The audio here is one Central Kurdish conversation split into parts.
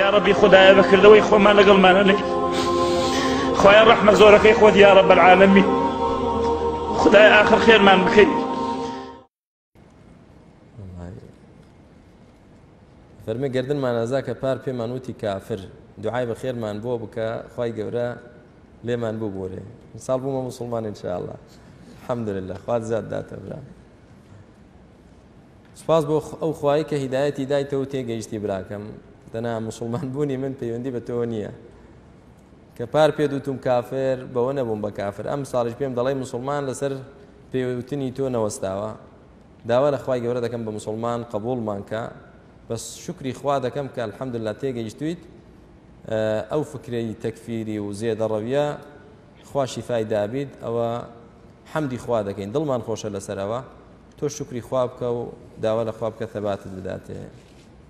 یاڕەبی خدایە بەکردەوەی خۆمان لەگەڵمانە نەی خۆیان ڕەحمە زۆرەکەی خۆت یاڕە بەرعاالەمی خدای ئاخر خێرمان بکەیت فەرمی گردن مانازا کە پار پێمان وتی کافر دوعای بە خێرمان بۆ بکە خی گەورە لێمان بوو بۆێ ساڵ بوومە مسلمان انشاءله حەمدلله خوات زیاد داتەبرا سوپاس بۆ ئەو خوایەی کە هیدایەتی دایتەوە و تێگەیشتی براکەم دەنا موسڵمان بوونی من پەیوەندی بە تۆوە نییە کە پار پێت وتوم کافر بەوە نەبووم بە کافر ئەم ساڵیش پێم دەڵێ موسڵمان لەسەر پێوتنی تۆ نەوەستاوە داوا لە خوای گەورە دەکەم بە موسڵمان قبوڵمان کە بەس شکری خوا دەکەم کە الحەمدلله تێگەیشتویت ئەو فکرەی تەکفیری و زێدەڕەویە خوا شیفای دابیت ئەوە حەمدی خوا دەکەین دڵمان خۆشە لەسەرەوە تۆ شوکری خوا بکە و داوا لە خوا بکە ثەباتت بداتێ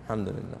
الحمدللە.